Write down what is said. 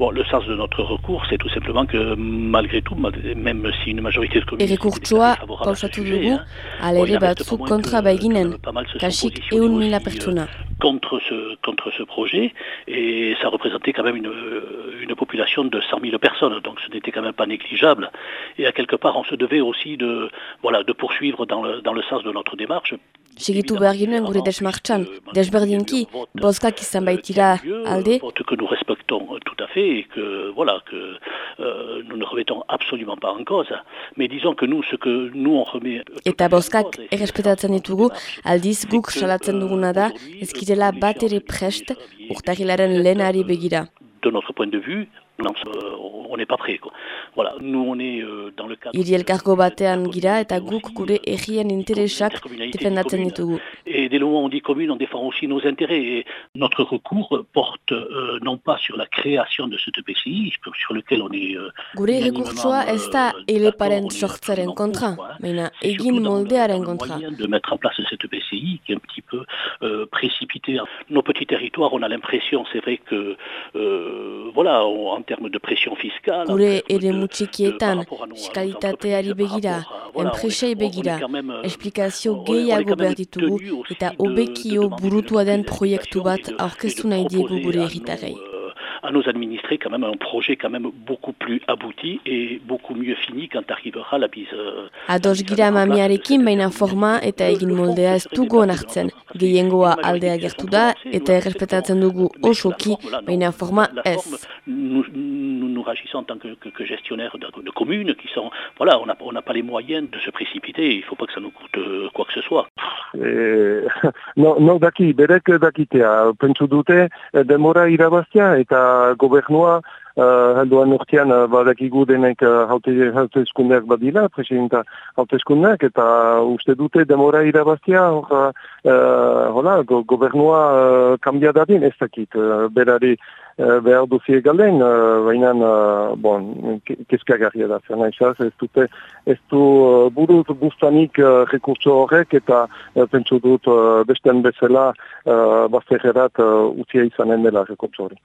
Bon, le sens de notre recours, c'est tout simplement que malgré tout, même si une majorité de communes... Errekurtsoa pausatu dugu, ala ere batzuk kontra baiginen, kasik eun mila pertsona. Contre ce, contre ce projet, et ça représentait quand même une, une population de 100 000 personnes, donc ce n'était quand même pas négligeable. Et à quelque part, on se devait aussi de, voilà, de poursuivre dans le, dans le sens de notre démarche. Segitu behar ginen gure desmartxan, desberdinki, bozkak izan baitira alde. Que nous respectons tout à fait et que, voilà, que euh, nous ne remettons absolument pas en cause. Mais disons que nous, ce que nous on remet... Eta bozkak errespetatzen ditugu, aldiz guk salatzen duguna da, ezkirela bat ere prest, urtahilaren lehenari begira. De notre point de vue, non, on n'est pas prêt. Quoi. Voilà, nous on est euh, dans le cadre... Iri elkargo batean gira eta guk gure errien interesak defendatzen ditugu. Et dès le moment où on dit commune, on défend aussi nos intérêts. Et notre recours porte euh, non pas sur la création de ce PCI, sur lequel on est... Euh, gure rekurtsoa ez da eleparen sortzaren kontra, baina egin moldearen kontra. de mettre en place cette PCI qui est un petit peu euh, précipité. Nos petits territoires, on a l'impression, c'est vrai que, euh, voilà, on, en termes de pression fiscale... Gure ere mutxikietan, fiskalitateari begira, enpresei begira, esplikazio gehiago behar ditugu eta obekio burutua den proiektu bat aurkeztu nahi diegu gure erritarrei. À nos administrés quand même un projet quand même beaucoup plus abouti et beaucoup mieux fini quand arrivera la bise. Ados gira mamiarekin baina forma eta egin moldea ez dugu onartzen. Gehiengoa aldea gertu da eta errespetatzen dugu osoki baina forma ez. Nous, nous, nous réagissons en tant que, que, que gestionnaires de, de communes qui sont, voilà, on n'a on a pas les moyens de se précipiter, il ne faut pas que ça nous coûte quoi que ce soit. Eh, no, no daki, berek dakitea, pentsu dute, demora irabaztia eta gobernua uh, helduan urtean uh, badakigu denek uh, hautezkundeak badila, presidenta hautezkundeak, eta uste dute demora irabaztia, uh, hola, go, gobernua uh, kambia dadin ez dakit, uh, berari uh, behar duzie galen, uh, baina, uh, bon, kezkagarria da, zer nahi ez dute, ez du burut bustanik uh, rekurso horrek, eta pentsu dut besten bezala uh, bazterrerat uh, utzia izanen dela rekurso hori.